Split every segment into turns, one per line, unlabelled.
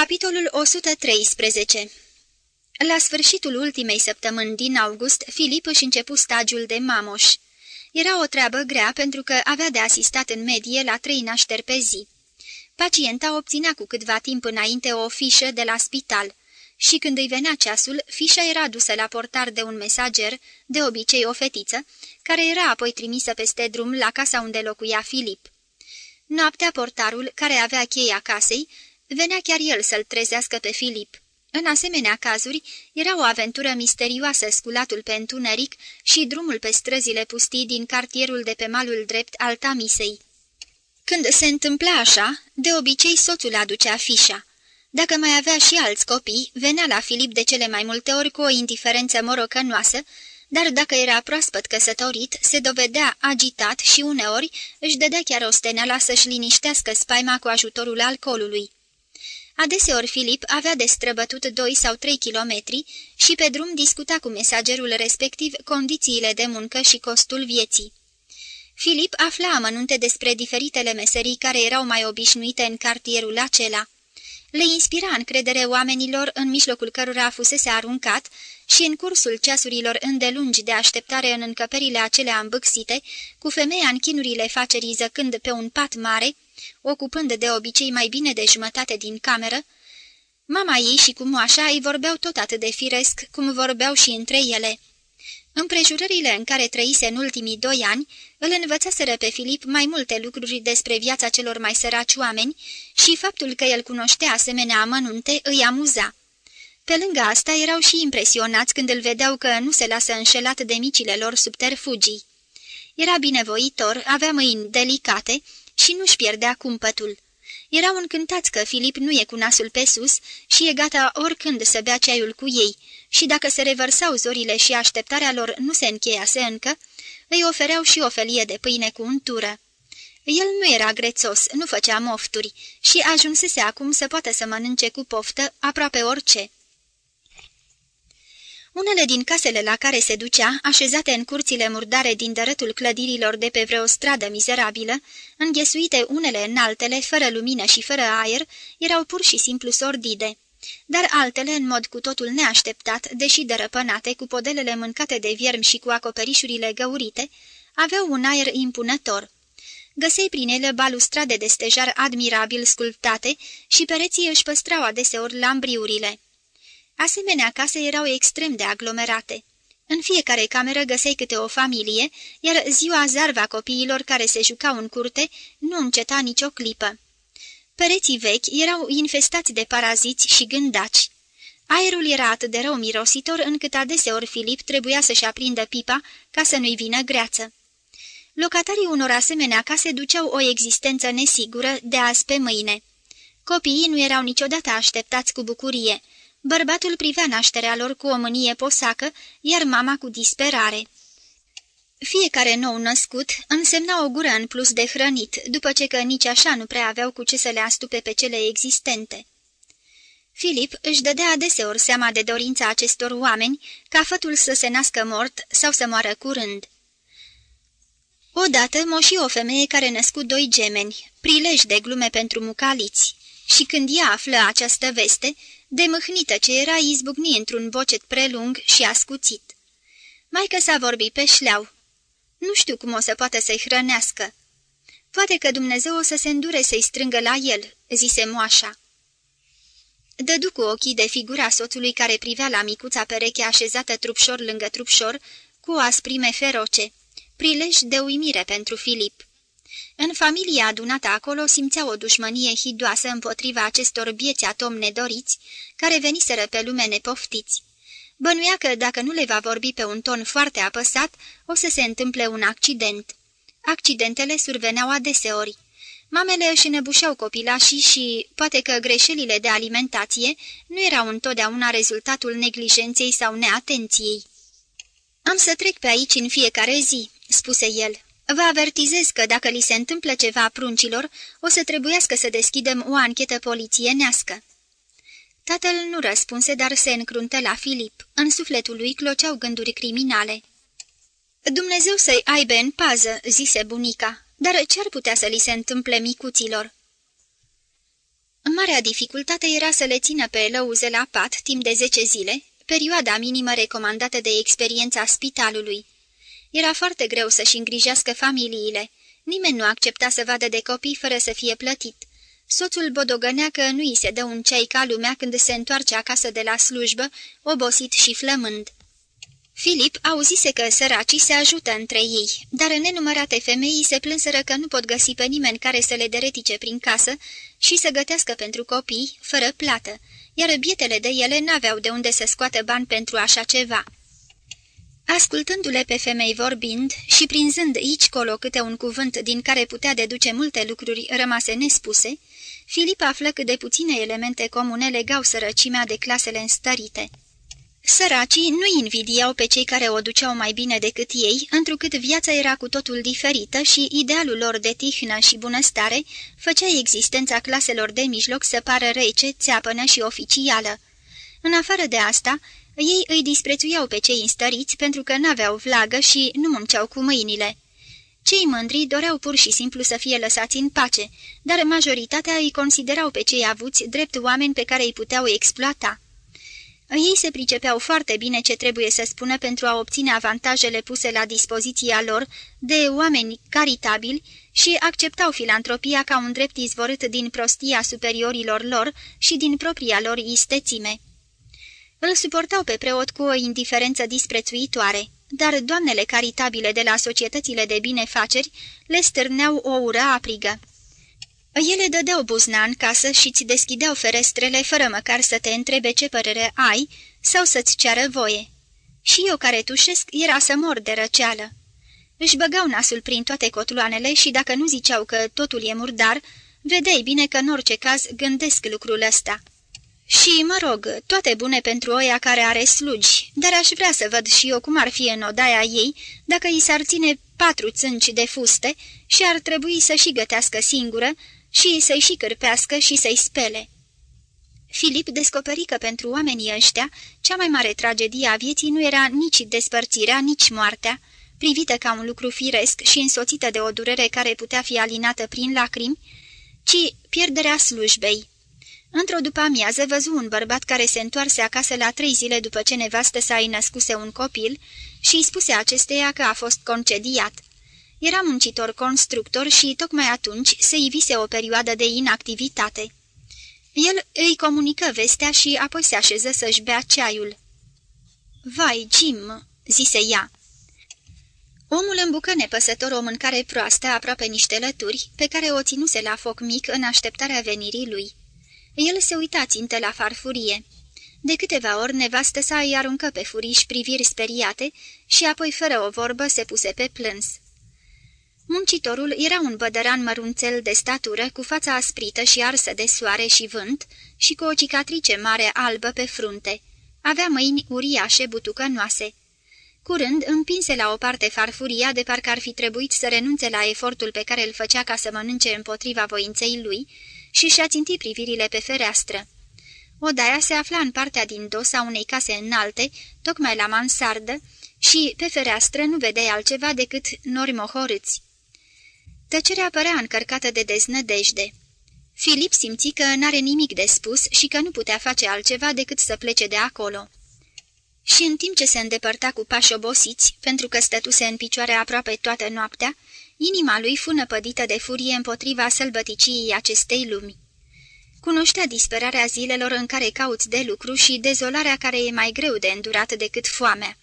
Capitolul 113 La sfârșitul ultimei săptămâni din august, Filip își începu stagiul de mamoș. Era o treabă grea pentru că avea de asistat în medie la trei nașteri pe zi. Pacienta obținea cu câtva timp înainte o fișă de la spital și când îi venea ceasul, fișa era dusă la portar de un mesager, de obicei o fetiță, care era apoi trimisă peste drum la casa unde locuia Filip. Noaptea portarul, care avea cheia casei, venea chiar el să-l trezească pe Filip. În asemenea cazuri, era o aventură misterioasă sculatul pe întuneric și drumul pe străzile pustii din cartierul de pe malul drept al Tamisei. Când se întâmpla așa, de obicei soțul aducea fișa. Dacă mai avea și alți copii, venea la Filip de cele mai multe ori cu o indiferență morocănoasă, dar dacă era proaspăt căsătorit, se dovedea agitat și uneori își dădea chiar o steneala să-și liniștească spaima cu ajutorul alcoolului. Adeseori Filip avea de străbătut 2 sau 3 kilometri și pe drum discuta cu mesagerul respectiv condițiile de muncă și costul vieții. Filip afla amănunte despre diferitele meserii care erau mai obișnuite în cartierul acela. Le inspira încredere oamenilor în mijlocul cărora fusese aruncat și în cursul ceasurilor îndelungi de așteptare în încăperile acelea îmbâxite, cu femeia în chinurile facerii zăcând pe un pat mare, ocupând de obicei mai bine de jumătate din cameră, mama ei și cu moașa îi vorbeau tot atât de firesc cum vorbeau și între ele. Împrejurările în care trăise în ultimii doi ani îl învățaseră pe Filip mai multe lucruri despre viața celor mai săraci oameni și faptul că el cunoștea asemenea amănunte îi amuza. Pe lângă asta erau și impresionați când îl vedeau că nu se lasă înșelat de micile lor subterfugii. Era binevoitor, avea mâini delicate și nu-și pierdea cumpătul. Erau încântați că Filip nu e cu nasul pe sus și e gata oricând să bea ceaiul cu ei și dacă se revărsau zorile și așteptarea lor nu se încheiase încă, îi ofereau și o felie de pâine cu untură. El nu era grețos, nu făcea mofturi și ajunsese acum să poată să mănânce cu poftă aproape orice. Unele din casele la care se ducea, așezate în curțile murdare din dărătul clădirilor de pe vreo stradă mizerabilă, înghesuite unele în altele, fără lumină și fără aer, erau pur și simplu sordide. Dar altele, în mod cu totul neașteptat, deși dărăpânate, cu podelele mâncate de viermi și cu acoperișurile găurite, aveau un aer impunător. Găsei prin ele balustrade de stejar admirabil sculptate și pereții își păstrau adeseori lambriurile. Asemenea case erau extrem de aglomerate. În fiecare cameră găseai câte o familie, iar ziua zarva copiilor care se jucau în curte nu înceta nicio clipă. Pereții vechi erau infestați de paraziți și gândaci. Aerul era atât de rău mirositor încât adeseori Filip trebuia să-și aprindă pipa ca să nu-i vină greață. Locatarii unor asemenea case duceau o existență nesigură de azi pe mâine. Copiii nu erau niciodată așteptați cu bucurie, Bărbatul privea nașterea lor cu o mânie posacă, iar mama cu disperare. Fiecare nou născut însemna o gură în plus de hrănit, după ce că nici așa nu prea aveau cu ce să le astupe pe cele existente. Filip își dădea adeseori seama de dorința acestor oameni ca fătul să se nască mort sau să moară curând. Odată moși o femeie care născut doi gemeni, prilej de glume pentru mucaliți, și când ea află această veste, de mâhnită ce era izbucni într-un bocet prelung și ascuțit. Maică s-a vorbit pe șleau. Nu știu cum o să poată să-i hrănească. Poate că Dumnezeu o să se îndure să-i strângă la el," zise moașa. Dădu cu ochii de figura soțului care privea la micuța pereche așezată trupșor lângă trupșor, cu o asprime feroce, prilej de uimire pentru Filip. În familia adunată acolo simțea o dușmănie hidoasă împotriva acestor bieți atomi nedoriți, care veniseră pe lume nepoftiți. Bănuia că dacă nu le va vorbi pe un ton foarte apăsat, o să se întâmple un accident. Accidentele surveneau adeseori. Mamele își înăbușeau copilașii și, poate că greșelile de alimentație nu erau întotdeauna rezultatul neglijenței sau neatenției. Am să trec pe aici în fiecare zi," spuse el. Vă avertizez că dacă li se întâmplă ceva pruncilor, o să trebuiască să deschidem o anchetă polițienească." Tatăl nu răspunse, dar se încruntă la Filip. În sufletul lui cloceau gânduri criminale. Dumnezeu să-i aibă în pază," zise bunica, dar ce-ar putea să li se întâmple micuților?" Marea dificultate era să le țină pe lăuze la pat timp de zece zile, perioada minimă recomandată de experiența spitalului. Era foarte greu să-și îngrijească familiile. Nimeni nu accepta să vadă de copii fără să fie plătit. Soțul bodogănea că nu îi se dă un ceai ca lumea când se întoarce acasă de la slujbă, obosit și flămând. Filip auzise că săracii se ajută între ei, dar nenumărate femei se plânseră că nu pot găsi pe nimeni care să le deretice prin casă și să gătească pentru copii, fără plată, iar bietele de ele n-aveau de unde să scoată bani pentru așa ceva. Ascultându-le pe femei vorbind și prinzând aici colo câte un cuvânt din care putea deduce multe lucruri rămase nespuse, Filip află cât de puține elemente comune legau sărăcimea de clasele înstărite. Săracii nu invidiau pe cei care o duceau mai bine decât ei, întrucât viața era cu totul diferită și idealul lor de tihnă și bunăstare făcea existența claselor de mijloc să pară rece, țeapănă și oficială. În afară de asta, ei îi disprețuiau pe cei înstăriți pentru că n-aveau vlagă și nu munceau cu mâinile. Cei mândri doreau pur și simplu să fie lăsați în pace, dar majoritatea îi considerau pe cei avuți drept oameni pe care îi puteau exploata. Ei se pricepeau foarte bine ce trebuie să spună pentru a obține avantajele puse la dispoziția lor de oameni caritabili și acceptau filantropia ca un drept izvorât din prostia superiorilor lor și din propria lor istețime. Îl suportau pe preot cu o indiferență disprețuitoare, dar doamnele caritabile de la societățile de binefaceri le stârneau o ură aprigă. Ele dădeau buzna în casă și ți deschideau ferestrele fără măcar să te întrebe ce părere ai sau să-ți ceară voie. Și eu care tușesc era să mor de răceală. Își băgau nasul prin toate cotloanele și dacă nu ziceau că totul e murdar, vedeai bine că în orice caz gândesc lucrul ăsta. Și, mă rog, toate bune pentru oia care are slugi, dar aș vrea să văd și eu cum ar fi în odaia ei dacă i s-ar ține patru țânci de fuste și ar trebui să și gătească singură și să-i și cârpească și să-i spele. Filip descoperi că pentru oamenii ăștia cea mai mare tragedie a vieții nu era nici despărțirea, nici moartea, privită ca un lucru firesc și însoțită de o durere care putea fi alinată prin lacrimi, ci pierderea slujbei. Într-o după-amiază văzu un bărbat care se întoarse acasă la trei zile după ce nevastă sa îi născuse un copil și îi spuse acesteia că a fost concediat. Era muncitor constructor și tocmai atunci se ivise o perioadă de inactivitate. El îi comunică vestea și apoi se așeză să-și bea ceaiul. Vai, Jim!" zise ea. Omul îmbucă nepăsător o mâncare proastă, aproape niște lături, pe care o ținuse la foc mic în așteptarea venirii lui. El se uita țintă la farfurie. De câteva ori nevastă sa îi aruncă pe furiș priviri speriate și apoi, fără o vorbă, se puse pe plâns. Muncitorul era un bădăran mărunțel de statură, cu fața asprită și arsă de soare și vânt și cu o cicatrice mare albă pe frunte. Avea mâini uriașe, butucănoase. Curând împinse la o parte farfuria de parcă ar fi trebuit să renunțe la efortul pe care îl făcea ca să mănânce împotriva voinței lui și și-a țintit privirile pe fereastră. Odaia se afla în partea din dos a unei case înalte, tocmai la mansardă, și pe fereastră nu vedeai altceva decât nori mohorâți. Tăcerea părea încărcată de deznădejde. Filip simți că n-are nimic de spus și că nu putea face altceva decât să plece de acolo. Și în timp ce se îndepărta cu pași obosiți, pentru că stătuse în picioare aproape toată noaptea, inima lui fu năpădită de furie împotriva sălbăticiei acestei lumi. Cunoștea disperarea zilelor în care cauți de lucru și dezolarea care e mai greu de îndurat decât foamea.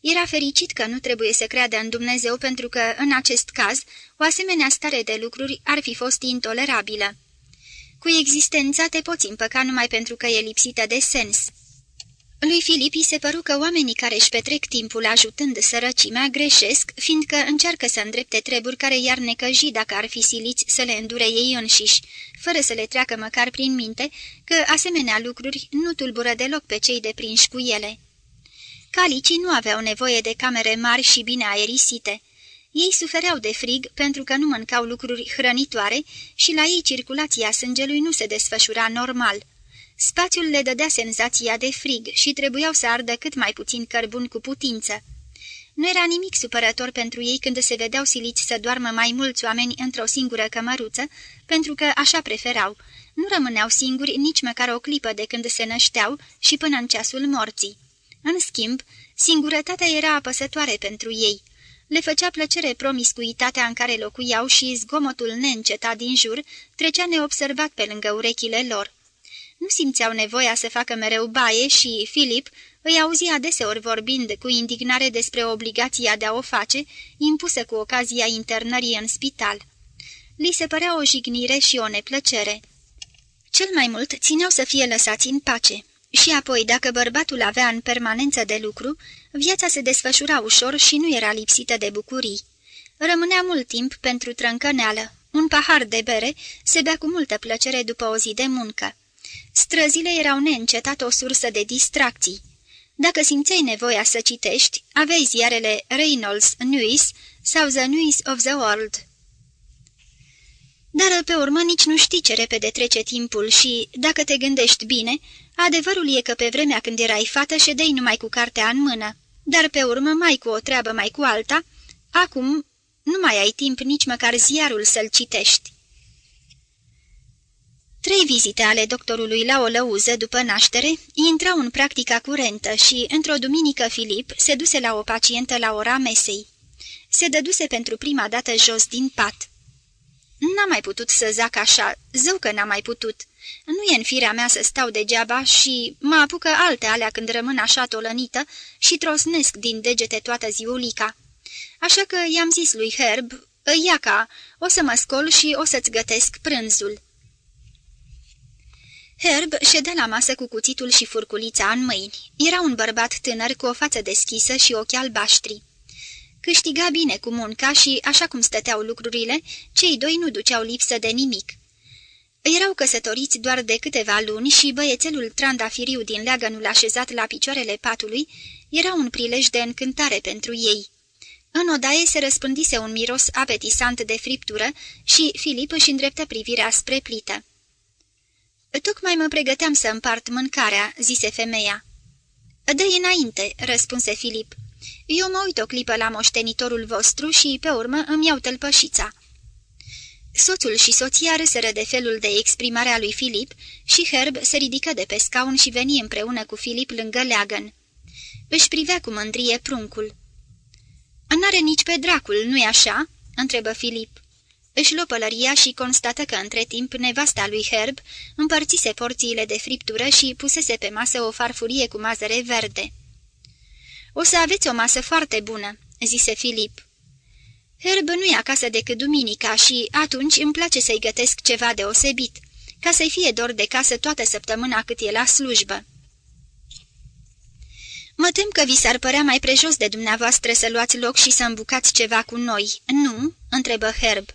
Era fericit că nu trebuie să creadă în Dumnezeu pentru că, în acest caz, o asemenea stare de lucruri ar fi fost intolerabilă. Cu existența te poți împăca numai pentru că e lipsită de sens. Lui Filipi se păru că oamenii care își petrec timpul ajutând sărăcimea greșesc, fiindcă încearcă să îndrepte treburi care i-ar necăji dacă ar fi siliți să le îndure ei înșiși, fără să le treacă măcar prin minte că asemenea lucruri nu tulbură deloc pe cei deprinși cu ele. Calicii nu aveau nevoie de camere mari și bine aerisite. Ei sufereau de frig pentru că nu mâncau lucruri hrănitoare și la ei circulația sângelui nu se desfășura normal. Spațiul le dădea senzația de frig și trebuiau să ardă cât mai puțin cărbun cu putință. Nu era nimic supărător pentru ei când se vedeau siliți să doarmă mai mulți oameni într-o singură cămăruță, pentru că așa preferau, Nu rămâneau singuri nici măcar o clipă de când se nășteau și până în ceasul morții. În schimb, singurătatea era apăsătoare pentru ei. Le făcea plăcere promiscuitatea în care locuiau și zgomotul neîncetat din jur trecea neobservat pe lângă urechile lor. Nu simțeau nevoia să facă mereu baie și Filip îi auzi adeseori vorbind cu indignare despre obligația de a o face, impusă cu ocazia internării în spital. Li se părea o jignire și o neplăcere. Cel mai mult țineau să fie lăsați în pace. Și apoi, dacă bărbatul avea în permanență de lucru, viața se desfășura ușor și nu era lipsită de bucurii. Rămânea mult timp pentru trâncăneală. Un pahar de bere se bea cu multă plăcere după o zi de muncă. Străzile erau neîncetat o sursă de distracții. Dacă simțeai nevoia să citești, aveai ziarele Reynolds News sau The News of the World. Dar pe urmă nici nu știi ce repede trece timpul și, dacă te gândești bine, adevărul e că pe vremea când erai fată ședei numai cu cartea în mână, dar pe urmă mai cu o treabă, mai cu alta, acum nu mai ai timp nici măcar ziarul să-l citești. Trei vizite ale doctorului la o lăuză după naștere intrau în practica curentă și, într-o duminică, Filip se duse la o pacientă la ora mesei. Se dăduse pentru prima dată jos din pat. N-am mai putut să zac așa, zău că n-am mai putut. Nu e în firea mea să stau degeaba și mă apucă alte alea când rămân așa tolănită și trosnesc din degete toată ziulica. Așa că i-am zis lui Herb, iaca, o să mă scol și o să-ți gătesc prânzul. Herb ședea la masă cu cuțitul și furculița în mâini. Era un bărbat tânăr cu o față deschisă și ochi albaștri. Câștiga bine cu munca și, așa cum stăteau lucrurile, cei doi nu duceau lipsă de nimic. Erau căsătoriți doar de câteva luni și băiețelul trandafiriu din leagănul așezat la picioarele patului era un prilej de încântare pentru ei. În odaie se răspândise un miros apetisant de friptură și Filip își îndreptă privirea spre plită. Tocmai mă pregăteam să împart mâncarea," zise femeia. Dă-i înainte," răspunse Filip. Eu mă uit o clipă la moștenitorul vostru și, pe urmă, îmi iau tălpășița." Soțul și soția râsără de felul de exprimare a lui Filip și Herb se ridică de pe scaun și veni împreună cu Filip lângă leagăn. Își privea cu mândrie pruncul. N-are nici pe dracul, nu-i așa?" întrebă Filip. Își luă pălăria și constată că între timp nevasta lui Herb împărțise porțiile de friptură și pusese pe masă o farfurie cu mazăre verde. O să aveți o masă foarte bună," zise Filip. Herb nu e acasă decât duminica și atunci îmi place să-i gătesc ceva deosebit, ca să-i fie dor de casă toată săptămâna cât e la slujbă. Mă tem că vi s-ar părea mai prejos de dumneavoastră să luați loc și să îmbucați ceva cu noi, nu?" întrebă Herb.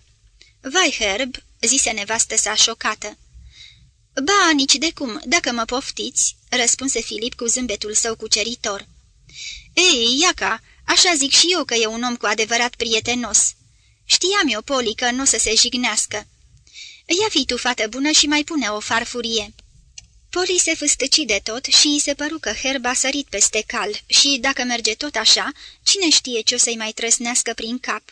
Vai, Herb," zise nevastă sa șocată. Ba, nici de cum, dacă mă poftiți," răspunse Filip cu zâmbetul său cuceritor. Ei, Iaca, așa zic și eu că e un om cu adevărat prietenos. Știam eu, Poli, că nu o să se jignească. Ia fi tu, fată bună, și mai pune o farfurie." Poli se fâstăci de tot și îi se păru că Herb a sărit peste cal și, dacă merge tot așa, cine știe ce o să-i mai trăsnească prin cap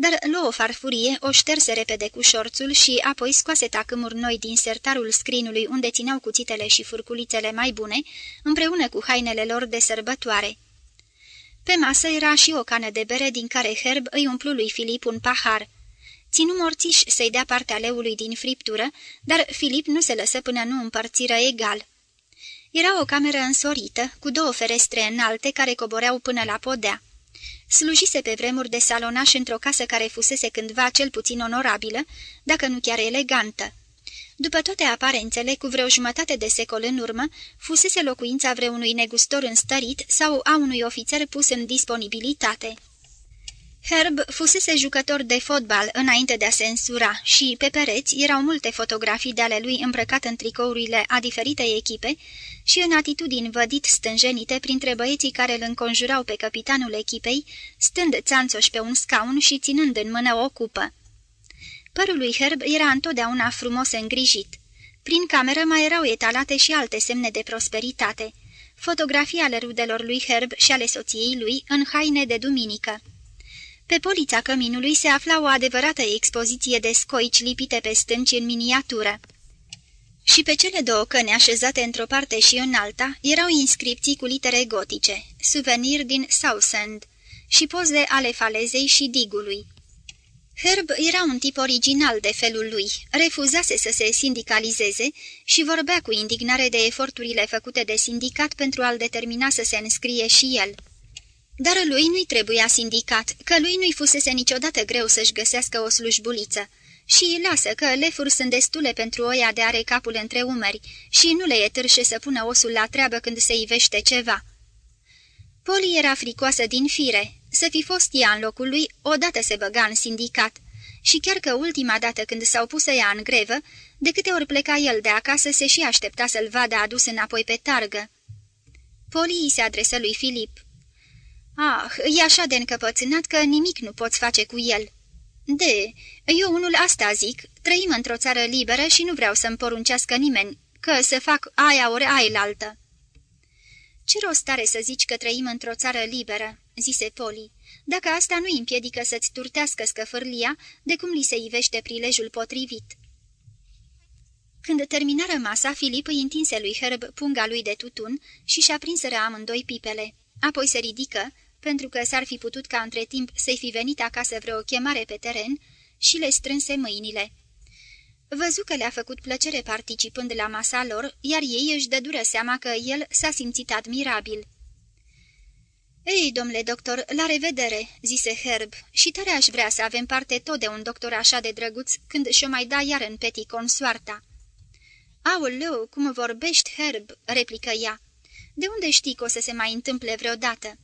dar luă o farfurie, o șterse repede cu șorțul și apoi scoase tacâmuri noi din sertarul scrinului unde țineau cuțitele și furculițele mai bune, împreună cu hainele lor de sărbătoare. Pe masă era și o cană de bere din care Herb îi umplu lui Filip un pahar. Ținu morțiș să-i dea partea leului din friptură, dar Filip nu se lăsă până nu împărțiră egal. Era o cameră însorită, cu două ferestre înalte care coboreau până la podea. Slujise pe vremuri de salonaș într-o casă care fusese cândva cel puțin onorabilă, dacă nu chiar elegantă. După toate aparențele, cu vreo jumătate de secol în urmă, fusese locuința vreunui negustor înstărit sau a unui ofițer pus în disponibilitate. Herb fusese jucător de fotbal înainte de a se însura și, pe pereți, erau multe fotografii de ale lui îmbrăcat în tricourile a diferite echipe și în atitudini vădit stânjenite printre băieții care îl înconjurau pe capitanul echipei, stând țanțoși pe un scaun și ținând în mână o cupă. Părul lui Herb era întotdeauna frumos îngrijit. Prin cameră mai erau etalate și alte semne de prosperitate, fotografii ale rudelor lui Herb și ale soției lui în haine de duminică. Pe polița căminului se afla o adevărată expoziție de scoici lipite pe stânci în miniatură. și pe cele două căni așezate într-o parte și în alta erau inscripții cu litere gotice, suvenir din Southend și poze ale falezei și digului. Herb era un tip original de felul lui, refuzase să se sindicalizeze și vorbea cu indignare de eforturile făcute de sindicat pentru a-l determina să se înscrie și el. Dar lui nu-i trebuia sindicat, că lui nu-i fusese niciodată greu să-și găsească o slujbuliță. Și lasă că lefuri sunt destule pentru oia de are capul între umeri și nu le e târșe să pună osul la treabă când se ivește ceva. Poli era fricoasă din fire, să fi fost ea în locul lui, odată se băga în sindicat. Și chiar că ultima dată când s-au pus să ea în grevă, de câte ori pleca el de acasă, se și aștepta să-l vadă adus înapoi pe targă. Poli îi se adresă lui Filip. Ah, e așa de încăpățânat că nimic nu poți face cu el." De, eu unul asta zic, trăim într-o țară liberă și nu vreau să-mi poruncească nimeni, că să fac aia ori ailaltă." Ce rost are să zici că trăim într-o țară liberă?" zise Poli. Dacă asta nu împiedică să-ți turtească scăfârlia, de cum li se ivește prilejul potrivit?" Când terminară masa, Filip îi întinse lui Herb punga lui de tutun și și-a prinseră amândoi pipele. Apoi se ridică, pentru că s-ar fi putut ca între timp să-i fi venit acasă vreo chemare pe teren, și le strânse mâinile. Văzu că le-a făcut plăcere participând la masa lor, iar ei își dădură seama că el s-a simțit admirabil. Ei, domnule doctor, la revedere," zise Herb, și tare aș vrea să avem parte tot de un doctor așa de drăguț când și-o mai da iar în peti consoarta." Aoleu, cum vorbești, Herb," replică ea. De unde știi că o să se mai întâmple vreodată?"